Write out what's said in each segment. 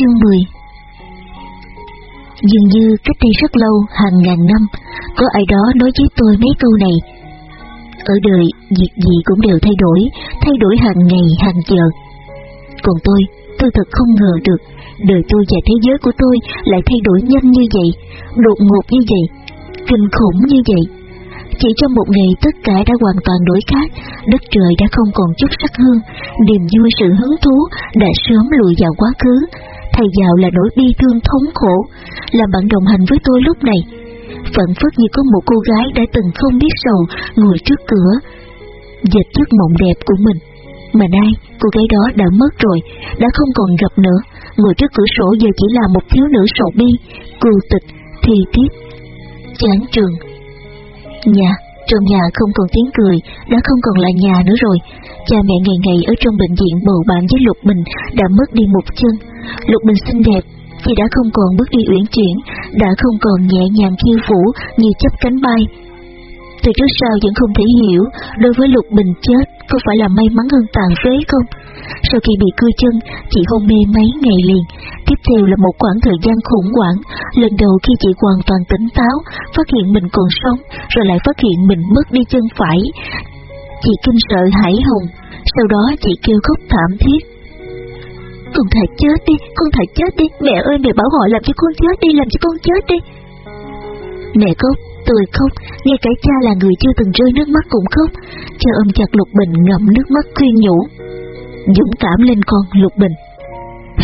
Chương 10 Dường như cách đây rất lâu, hàng ngàn năm, có ai đó nói với tôi mấy câu này. Ở đời, việc gì cũng đều thay đổi, thay đổi hàng ngày, hàng giờ. Còn tôi, tôi thật không ngờ được, đời tôi và thế giới của tôi lại thay đổi nhanh như vậy, đột ngột như vậy, kinh khủng như vậy. Chỉ trong một ngày tất cả đã hoàn toàn đổi khác, đất trời đã không còn chút sắc hương, niềm vui sự hứng thú đã sớm lùi vào quá khứ, thay vào là nỗi bi thương thống khổ, làm bạn đồng hành với tôi lúc này. Phận phất như có một cô gái đã từng không biết sầu ngồi trước cửa, dệt giấc mộng đẹp của mình. Mà nay, cô gái đó đã mất rồi, đã không còn gặp nữa, ngồi trước cửa sổ giờ chỉ là một thiếu nữ sầu bi, cù tịch, thi tiết, chán trường. Nhà, trong nhà không còn tiếng cười, đã không còn là nhà nữa rồi. Cha mẹ ngày ngày ở trong bệnh viện bầu bạn với Lục Bình đã mất đi một chân. Lục Bình xinh đẹp, vì đã không còn bước đi uyển chuyển, đã không còn nhẹ nhàng khiêu vũ như chấp cánh bay. Từ trước sau vẫn không thể hiểu, đối với Lục Bình chết có phải là may mắn hơn tàn phế không? Sau khi bị cưa chân, chị hôn mê mấy ngày liền. Tiếp theo là một khoảng thời gian khủng hoảng. Lần đầu khi chị hoàn toàn tỉnh táo, phát hiện mình còn sống, rồi lại phát hiện mình mất đi chân phải. Chị kinh sợ hãi hùng, sau đó chị kêu khóc thảm thiết. Con thả chết đi, con thả chết đi, mẹ ơi mẹ bảo họ làm cho con chết đi, làm cho con chết đi. Mẹ khóc, tôi khóc, ngay cả cha là người chưa từng rơi nước mắt cũng khóc. Cha ôm chặt Lục Bình ngậm nước mắt khuyên nhủ. Dũng cảm lên con Lục Bình.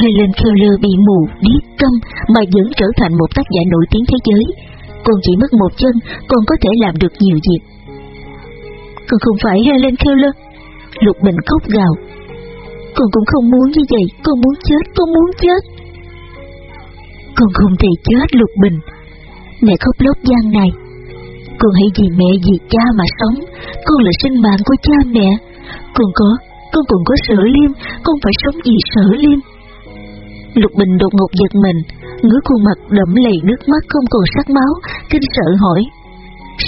Helen Keller bị mù, điếc câm mà vẫn trở thành một tác giả nổi tiếng thế giới. Con chỉ mất một chân, con có thể làm được nhiều việc. Con không phải Helen Keller. Lục Bình khóc gào. Con cũng không muốn như vậy, con muốn chết, con muốn chết. Con không thể chết Lục Bình. Mẹ khóc lóc gian này. Con hãy vì mẹ vì cha mà sống, con là sinh mạng của cha mẹ. Con có, con còn có sở liêm, con phải sống vì sở liêm. Lục Bình đột ngột giật mình, ngứa khuôn mặt đẫm lầy nước mắt không còn sắc máu, kinh sợ hỏi.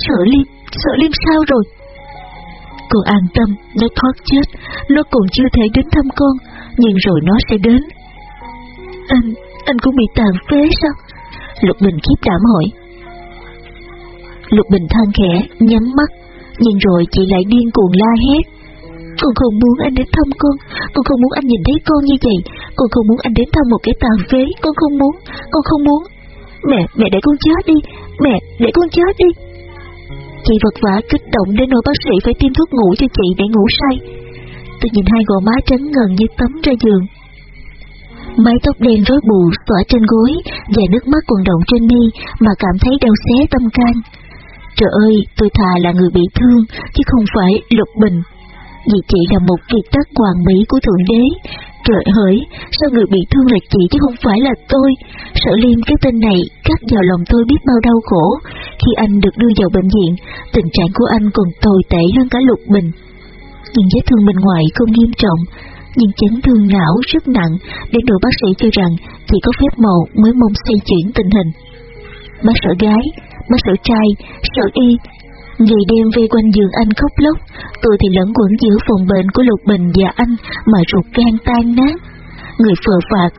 Sở liêm, sở liêm sao rồi? Con an tâm, nó thoát chết, nó còn chưa thể đến thăm con, nhưng rồi nó sẽ đến. Anh, anh cũng bị tàn phế sao? Lục Bình khiếp đảm hỏi. Lục Bình than khẽ, nhắm mắt, nhưng rồi chị lại điên cuồng la hét. Con không muốn anh đến thăm con, con không muốn anh nhìn thấy con như vậy, con không muốn anh đến thăm một cái tàn phế, con không muốn, con không muốn. Mẹ, mẹ để con chết đi, mẹ, để con chết đi. Chị vật vả kích động đến nỗi bác sĩ phải tiêm thuốc ngủ cho chị để ngủ say. Tôi nhìn hai gò má trắng ngần như tấm ra giường. Mái tóc đen rối bù xõa trên gối và nước mắt còn động trên mi mà cảm thấy đau xé tâm can. Trời ơi, tôi thà là người bị thương, chứ không phải lục bình. Vì chị là một kiệt tác hoàn mỹ của Thượng Đế. Trời hỡi, sao người bị thương là chị chứ không phải là tôi? sợ liêm cái tên này cắt vào lòng tôi biết bao đau khổ. Khi anh được đưa vào bệnh viện, tình trạng của anh còn tồi tệ hơn cả lục bình. Nhưng vết thương bên ngoài không nghiêm trọng, nhưng chấn thương não rất nặng, để độ bác sĩ cho rằng chỉ có phép màu mới mong xoay chuyển tình hình. Bác sĩ gái, bác sĩ trai, sợ y, ngày đêm vây quanh giường anh khóc lóc, tôi thì lẫn quẩn giữa phòng bệnh của Lục Bình và anh mà ruột gan tan nát. Người phờ phạt,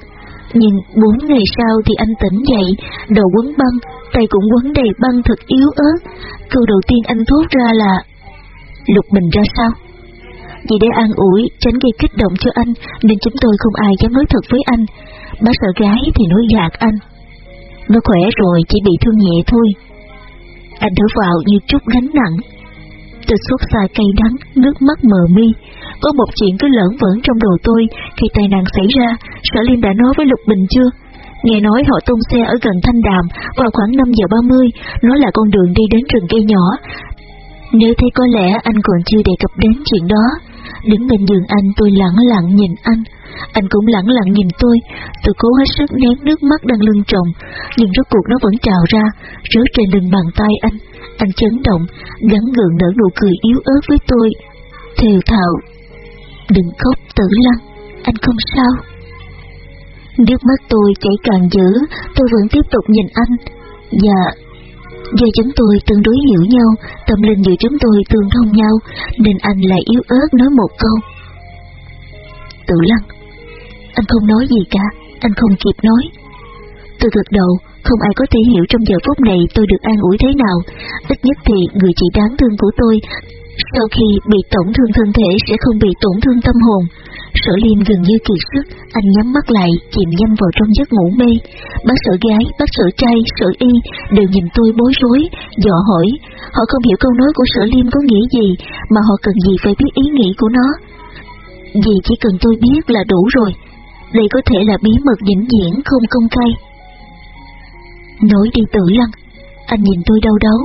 nhưng bốn ngày sau thì anh tỉnh dậy, đầu quấn băng, tay cũng quấn đầy băng thật yếu ớt. Câu đầu tiên anh thốt ra là Lục Bình ra sao? Vì để an ủi, tránh gây kích động cho anh, nên chúng tôi không ai dám nói thật với anh. Bác sợ gái thì nói gạt anh. Nó khỏe rồi, chỉ bị thương nhẹ thôi. Anh thở vào như chút gánh nặng. Tôi suốt xa cây đắng, nước mắt mờ mi. Có một chuyện cứ lẫn vẫn trong đầu tôi khi tai nạn xảy ra, Sở Liêm đã nói với Lục Bình chưa? Nghe nói họ tung xe ở gần Thanh Đàm vào khoảng 5 giờ 30, nó là con đường đi đến rừng cây nhỏ. Nếu thấy có lẽ anh còn chưa đề cập đến chuyện đó, đứng bên giường anh tôi lặng lặng nhìn anh. Anh cũng lặng lặng nhìn tôi, tôi cố hết sức nén nước mắt đang lưng tròng, nhưng rốt cuộc nó vẫn trào ra, rớt trên lưng bàn tay anh. Anh chấn động, gắn gượng nở nụ cười yếu ớt với tôi. Thều thào, đừng khóc tử lăng, anh không sao. Nước mắt tôi chảy càng dữ, tôi vẫn tiếp tục nhìn anh, dạ, Do chúng tôi tương đối hiểu nhau, tâm linh giữa chúng tôi tương thông nhau, nên anh lại yếu ớt nói một câu. Tự lăng, anh không nói gì cả, Anh không kịp nói. Tôi gật đầu, không ai có thể hiểu trong giờ phút này tôi được an ủi thế nào. Ít nhất thì người chị đáng thương của tôi sau khi bị tổn thương thân thể sẽ không bị tổn thương tâm hồn. Sở liêm gần như kiệt sức, anh nhắm mắt lại, chìm nhâm vào trong giấc ngủ mê. Bác sở gái, bác sở trai, sở y đều nhìn tôi bối rối, dò hỏi. Họ không hiểu câu nói của sở liêm có nghĩa gì, mà họ cần gì phải biết ý nghĩ của nó. Vì chỉ cần tôi biết là đủ rồi. Đây có thể là bí mật vĩnh viễn không công khai. Nói đi tự lăng, anh nhìn tôi đau đớn,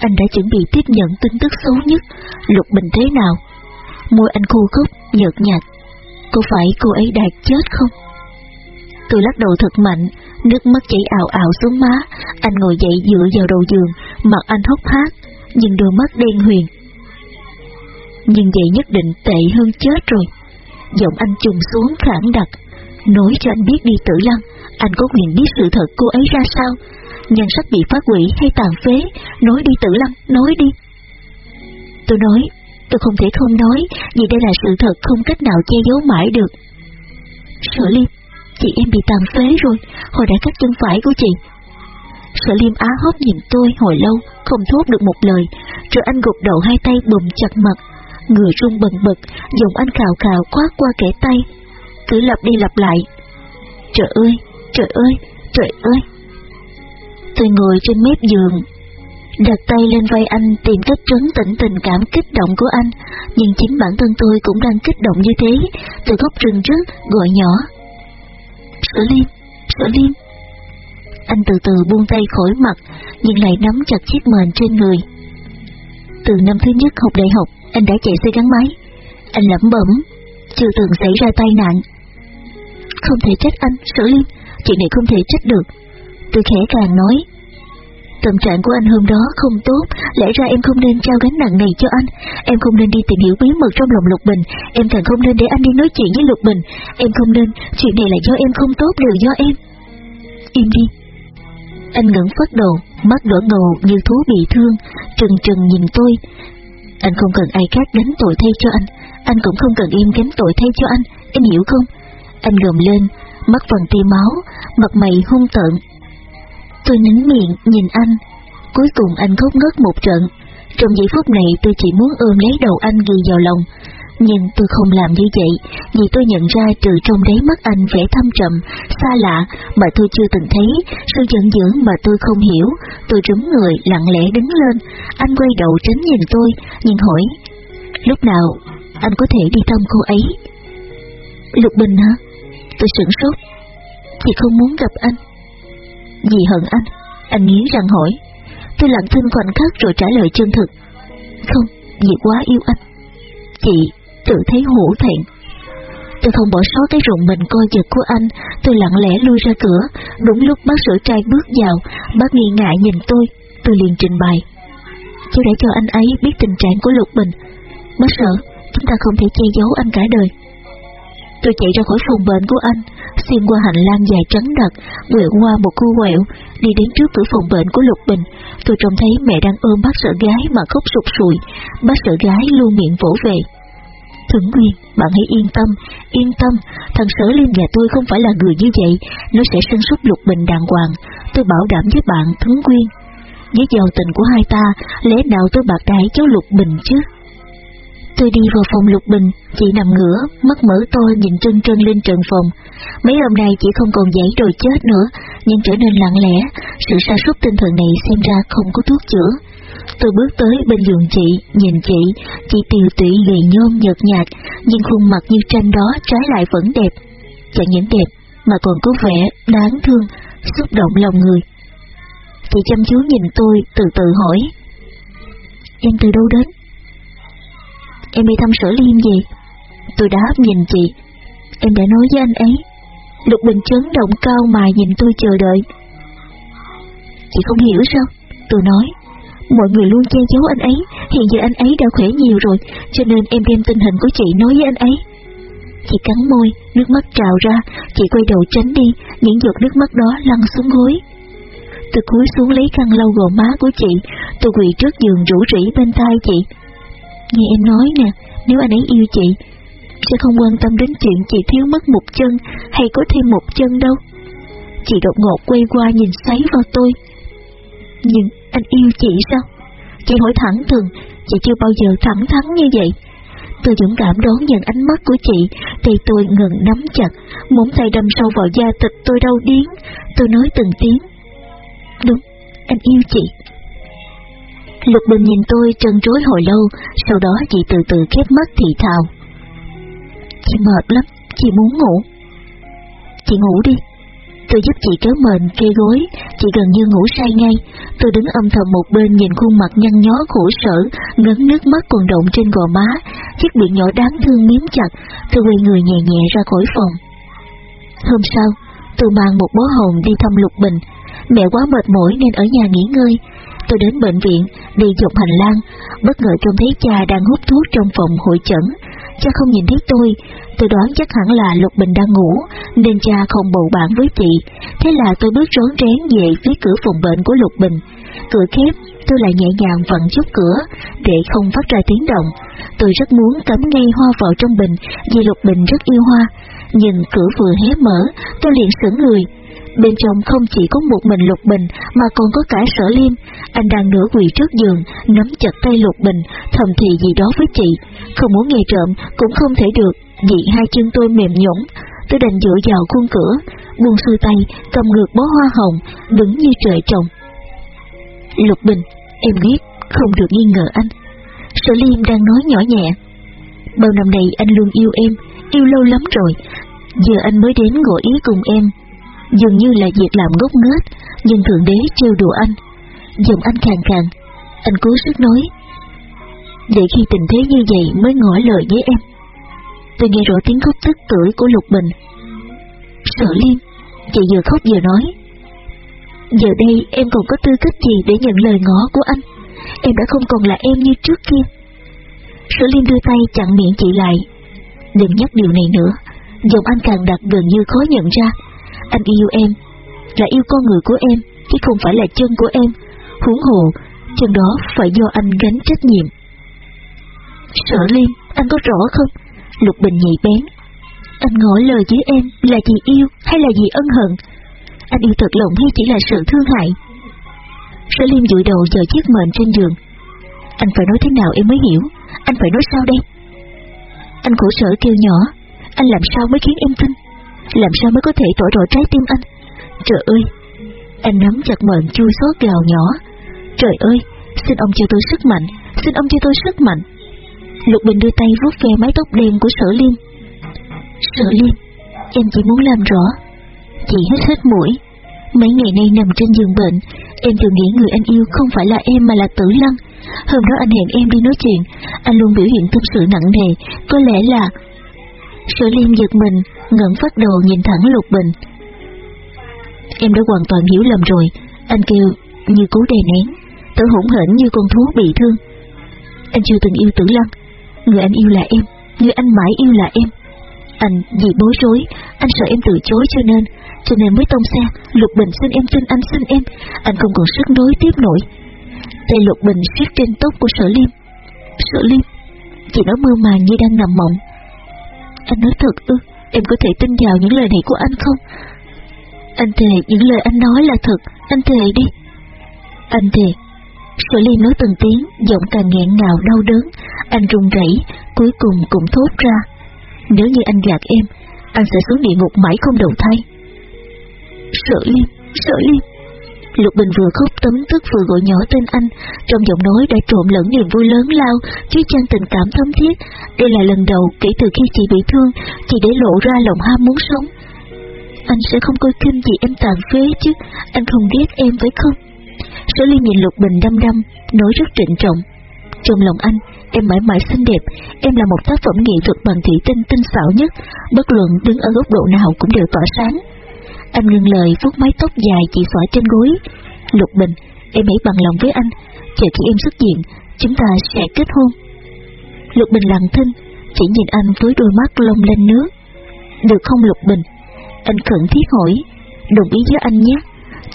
anh đã chuẩn bị tiếp nhận tin tức xấu nhất, Lục Bình thế nào. Môi anh khô khốc, nhợt nhạt. Có phải cô ấy đạt chết không? Tôi lắc đầu thật mạnh, nước mắt chảy ảo ảo xuống má, anh ngồi dậy dựa vào đầu giường, mặt anh hốc hác, nhưng đôi mắt đen huyền. Nhưng vậy nhất định tệ hơn chết rồi. Giọng anh trùng xuống khẳng đặc, nói cho anh biết đi tử lăng, anh có quyền biết sự thật cô ấy ra sao, nhân sách bị phá hủy hay tàn phế, nói đi tử lăng, nói đi. Tôi nói, tôi không thể không nói, vì đây là sự thật không cách nào che giấu mãi được. Sở Liêm, chị em bị tàn phế rồi, hồi đã cắt chân phải của chị. Sở Liêm á hốc nhìn tôi hồi lâu, không thốt được một lời, rồi anh gục đầu hai tay bùm chặt mặt, người run bần bật, giọng anh khào khào khoát qua kẻ tay, cứ lặp đi lặp lại. Trời ơi, trời ơi, trời ơi. Tôi ngồi trên mép giường, đặt tay lên vai anh tìm cách trấn tĩnh tình cảm kích động của anh, nhưng chính bản thân tôi cũng đang kích động như thế, từ góc rừng rớt gọi nhỏ. Sở Liêm, Sở Liêm. Anh từ từ buông tay khỏi mặt, nhưng lại nắm chặt chiếc mền trên người. Từ năm thứ nhất học đại học, anh đã chạy xe gắn máy. Anh lẩm bẩm, chưa từng xảy ra tai nạn. Không thể trách anh, Sở liên chuyện này không thể trách được. Tôi khẽ càng nói, Tâm trạng của anh hôm đó không tốt, lẽ ra em không nên trao gánh nặng này cho anh. Em không nên đi tìm hiểu bí mật trong lòng Lục Bình, em càng không nên để anh đi nói chuyện với Lục Bình. Em không nên, chuyện này là do em không tốt đều do em. Im đi. Anh ngẩng phát đầu, mắt đỏ ngầu như thú bị thương, trừng trừng nhìn tôi. Anh không cần ai khác gánh tội thay cho anh, anh cũng không cần em gánh tội thay cho anh, em hiểu không? Anh gầm lên, mắt phần tia máu, mặt mày hung tợn, Tôi nín miệng nhìn anh, cuối cùng anh khóc ngất một trận. Trong giây phút này tôi chỉ muốn ôm lấy đầu anh ghi vào lòng, nhưng tôi không làm như vậy, vì tôi nhận ra từ trong đáy mắt anh vẻ thâm trầm, xa lạ mà tôi chưa từng thấy, sự giận dữ mà tôi không hiểu. Tôi rúm người lặng lẽ đứng lên, anh quay đầu tránh nhìn tôi, nhưng hỏi, lúc nào anh có thể đi thăm cô ấy? Lục Bình hả? Tôi sửng sốt, chị không muốn gặp anh. Vì hận anh, anh nghiến răng hỏi. Tôi lặng thinh khoảnh khắc rồi trả lời chân thực. Không, vì quá yêu anh. Chị tự thấy hổ thẹn. Tôi không bỏ sót cái rụng mình coi giật của anh, tôi lặng lẽ lui ra cửa. Đúng lúc bác sửa trai bước vào, bác nghi ngại nhìn tôi, tôi liền trình bày. Chú đã cho anh ấy biết tình trạng của Lục Bình. Bác sợ, chúng ta không thể che giấu anh cả đời. Tôi chạy ra khỏi phòng bệnh của anh, xuyên qua hành lang dài trắng đặc, quẹo qua một khu quẹo, đi đến trước cửa phòng bệnh của Lục Bình. Tôi trông thấy mẹ đang ôm bác sợ gái mà khóc sụt sùi, bác sợ gái luôn miệng vỗ về. Thượng Nguyên, bạn hãy yên tâm, yên tâm, thằng Sở Liêm nhà tôi không phải là người như vậy, nó sẽ sân súc Lục Bình đàng hoàng, tôi bảo đảm với bạn Thượng Nguyên. Với giàu tình của hai ta, lẽ nào tôi bạc đãi cháu Lục Bình chứ? Tôi đi vào phòng Lục Bình, chị nằm ngửa, mắt mở to nhìn trân trân lên trần phòng. Mấy hôm nay chị không còn dãy rồi chết nữa, nhưng trở nên lặng lẽ, sự sa sút tinh thần này xem ra không có thuốc chữa. Tôi bước tới bên giường chị, nhìn chị, chị tiều tụy gầy nhôm nhợt nhạt, nhưng khuôn mặt như tranh đó trái lại vẫn đẹp. Chẳng những đẹp, mà còn có vẻ đáng thương, xúc động lòng người. Chị chăm chú nhìn tôi, từ từ hỏi. Em từ đâu đến? Em đi thăm sở liêm gì? Tôi đáp nhìn chị. Em đã nói với anh ấy. Lục Bình chấn động cao mà nhìn tôi chờ đợi. Chị không hiểu sao? Tôi nói. Mọi người luôn che giấu anh ấy, hiện giờ anh ấy đã khỏe nhiều rồi, cho nên em đem tình hình của chị nói với anh ấy. Chị cắn môi, nước mắt trào ra, chị quay đầu tránh đi, những giọt nước mắt đó lăn xuống gối. Tôi cúi xuống lấy khăn lau gò má của chị, tôi quỳ trước giường rủ rỉ bên tai chị. Nghe em nói nè, nếu anh ấy yêu chị, sẽ không quan tâm đến chuyện chị thiếu mất một chân hay có thêm một chân đâu. Chị đột ngột quay qua nhìn xoáy vào tôi. Nhưng anh yêu chị sao? Chị hỏi thẳng thường, chị chưa bao giờ thẳng thắn như vậy. Tôi dũng cảm đón nhận ánh mắt của chị, tay tôi ngừng nắm chặt, móng tay đâm sâu vào da thịt tôi đau điến. Tôi nói từng tiếng. Đúng, anh yêu chị. Lục Bình nhìn tôi trân trối hồi lâu, sau đó chị từ từ khép mắt thì thào. Chị mệt lắm, chị muốn ngủ. Chị ngủ đi. Tôi giúp chị kéo mền, kê gối, chị gần như ngủ say ngay. Tôi đứng âm thầm một bên nhìn khuôn mặt nhăn nhó khổ sở, ngấn nước mắt còn động trên gò má, chiếc miệng nhỏ đáng thương miếm chặt, tôi quay người nhẹ nhẹ ra khỏi phòng. Hôm sau, tôi mang một bó hồng đi thăm Lục Bình. Mẹ quá mệt mỏi nên ở nhà nghỉ ngơi, tôi đến bệnh viện, đi dọc hành lang, bất ngờ trông thấy cha đang hút thuốc trong phòng hội chẩn. Cha không nhìn thấy tôi, tôi đoán chắc hẳn là Lục Bình đang ngủ, nên cha không bầu bạn với chị. Thế là tôi bước rón rén về phía cửa phòng bệnh của Lục Bình. Cửa khép, tôi lại nhẹ nhàng vặn chút cửa, để không phát ra tiếng động. Tôi rất muốn cắm ngay hoa vào trong bình, vì Lục Bình rất yêu hoa. Nhưng cửa vừa hé mở, tôi liền sững người, Bên trong không chỉ có một mình Lục Bình mà còn có cả sở liêm. Anh đang nửa quỳ trước giường, nắm chặt tay Lục Bình, thầm thì gì đó với chị. Không muốn nghe trộm cũng không thể được, vì hai chân tôi mềm nhũn. Tôi đành dựa vào khuôn cửa, buông xuôi tay, cầm ngược bó hoa hồng, đứng như trời trồng. Lục Bình, em biết, không được nghi ngờ anh. Sở Liêm đang nói nhỏ nhẹ. Bao năm nay anh luôn yêu em, yêu lâu lắm rồi. Giờ anh mới đến ngồi ý cùng em, dường như là việc làm ngốc nghếch, nhưng Thượng Đế trêu đùa anh. Giọng anh khàn khàn, anh cố sức nói. Để khi tình thế như vậy mới ngỏ lời với em. Tôi nghe rõ tiếng khóc tức tưởi của Lục Bình. Sợ Liêm, chị vừa khóc vừa nói. Giờ đây em còn có tư cách gì để nhận lời ngỏ của anh? Em đã không còn là em như trước kia. Sở Liêm đưa tay chặn miệng chị lại. Đừng nhắc điều này nữa. Giọng anh càng đặt gần như khó nhận ra. Anh yêu em, là yêu con người của em, chứ không phải là chân của em. Huống hồ, chân đó phải do anh gánh trách nhiệm. Sở Liêm, anh có rõ không? Lục Bình nhạy bén. Anh ngỏ lời với em là vì yêu hay là vì ân hận? Anh yêu thật lòng hay chỉ là sự thương hại? Sở Liêm dụi đầu vào chiếc mền trên giường. Anh phải nói thế nào em mới hiểu? Anh phải nói sao đây? Anh khổ sở kêu nhỏ. Anh làm sao mới khiến em tin? Làm sao mới có thể tỏ rõ trái tim anh? Trời ơi! Anh nắm chặt mệnh chui xót gào nhỏ. Trời ơi! Xin ông cho tôi sức mạnh, xin ông cho tôi sức mạnh. Lục Bình đưa tay vuốt ve mái tóc đen của Sở Liên. Sở Liên, em chỉ muốn làm rõ. Chị hít hết mũi. Mấy ngày nay nằm trên giường bệnh, em thường nghĩ người anh yêu không phải là em mà là Tử Lăng. Hôm đó anh hẹn em đi nói chuyện, anh luôn biểu hiện tâm sự nặng nề, có lẽ là Sở Liên giật mình, ngẩng phát đầu nhìn thẳng Lục Bình. Em đã hoàn toàn hiểu lầm rồi, anh kêu như cố đè nén, thở hỗn hển như con thú bị thương. Anh chưa từng yêu Tử Lăng, người anh yêu là em, người anh mãi yêu là em. Anh vì bối rối, anh sợ em từ chối cho nên, cho nên mới tông xe, Lục Bình xin em xin anh xin em, anh không còn sức nối tiếp nổi. Tay Lục Bình siết trên tóc của Sở Liêm. Sở Liêm, chị nói mơ màng như đang nằm mộng. Anh nói thật ư, em có thể tin vào những lời này của anh không? Anh thề những lời anh nói là thật, anh thề đi. Anh thề. Sở Ly nói từng tiếng, giọng càng nghẹn ngào đau đớn, anh run rẩy, cuối cùng cũng thốt ra. Nếu như anh gạt em, anh sẽ xuống địa ngục mãi không đầu thai. Sở Ly, Sở Ly. Lục Bình vừa khóc tấm tức vừa gọi nhỏ tên anh, trong giọng nói đã trộn lẫn niềm vui lớn lao, chứa chan tình cảm thấm thiết. Đây là lần đầu kể từ khi chị bị thương, chị để lộ ra lòng ham muốn sống. Anh sẽ không coi kinh gì em tàn phế chứ, anh không ghét em phải không? Sở Liên nhìn Lục Bình đăm đăm, nói rất trịnh trọng. Trong lòng anh, em mãi mãi xinh đẹp, em là một tác phẩm nghệ thuật bằng thủy tinh tinh xảo nhất, bất luận đứng ở góc độ nào cũng đều tỏa sáng. Anh ngừng lời vuốt mái tóc dài chị xõa trên gối. Lục Bình, em hãy bằng lòng với anh, chờ khi em xuất diện, chúng ta sẽ kết hôn. Lục Bình lặng thinh, chỉ nhìn anh với đôi mắt lông lên nước. Được không Lục Bình? Anh khẩn thiết hỏi, đồng ý với anh nhé,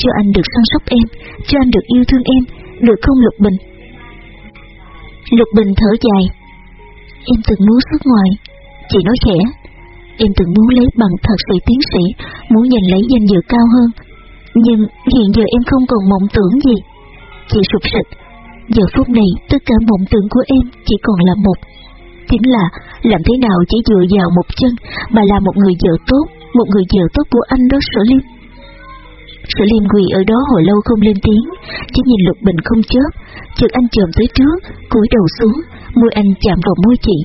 cho anh được săn sóc em, cho anh được yêu thương em, được không Lục Bình? Lục Bình thở dài, em từng muốn xuất ngoài, Chị nói khẽ, em từng muốn lấy bằng thạc sĩ tiến sĩ, muốn giành lấy danh dự cao hơn. Nhưng hiện giờ em không còn mộng tưởng gì. Chị sụp sịch, giờ phút này tất cả mộng tưởng của em chỉ còn là một. Chính là làm thế nào chỉ dựa vào một chân mà là một người vợ tốt, một người vợ tốt của anh đó Sở Liêm. Sở Liêm quỳ ở đó hồi lâu không lên tiếng, chỉ nhìn Lục Bình không chớp, chợt anh chồm tới trước, cúi đầu xuống, môi anh chạm vào môi chị.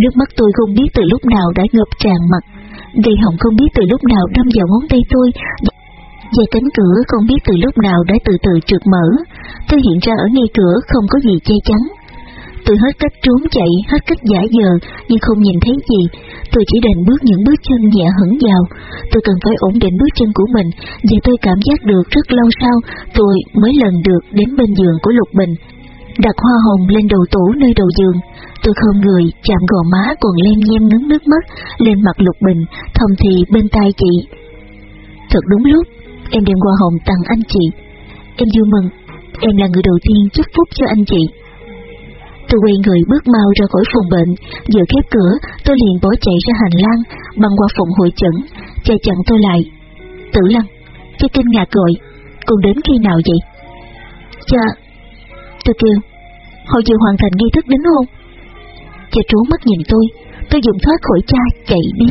Nước mắt tôi không biết từ lúc nào đã ngập tràn mặt, vì Hồng không biết từ lúc nào đâm vào ngón tay tôi, và cánh cửa không biết từ lúc nào đã từ từ trượt mở. Tôi hiện ra ở ngay cửa không có gì che chắn. Tôi hết cách trốn chạy, hết cách giả giờ, nhưng không nhìn thấy gì. Tôi chỉ đành bước những bước chân nhẹ hững vào. Tôi cần phải ổn định bước chân của mình, và tôi cảm giác được rất lâu sau, tôi mới lần được đến bên giường của Lục Bình. Đặt hoa hồng lên đầu tủ nơi đầu giường. Tôi không người, chạm gò má còn lem nhem ngấn nước mắt lên mặt Lục Bình, thầm thì bên tai chị. Thật đúng lúc, em đem hoa hồng tặng anh chị. Em vui mừng, em là người đầu tiên chúc phúc cho anh chị. Tôi quay người bước mau ra khỏi phòng bệnh, vừa khép cửa, tôi liền bỏ chạy ra hành lang, băng qua phòng hội chẩn, cha chặn tôi lại. Tử Lăng, cha kinh ngạc gọi, còn đến khi nào vậy? Cha, tôi kêu, họ vừa hoàn thành nghi thức đính hôn. Cha trốn mắt nhìn tôi, tôi dùng thoát khỏi cha chạy đi.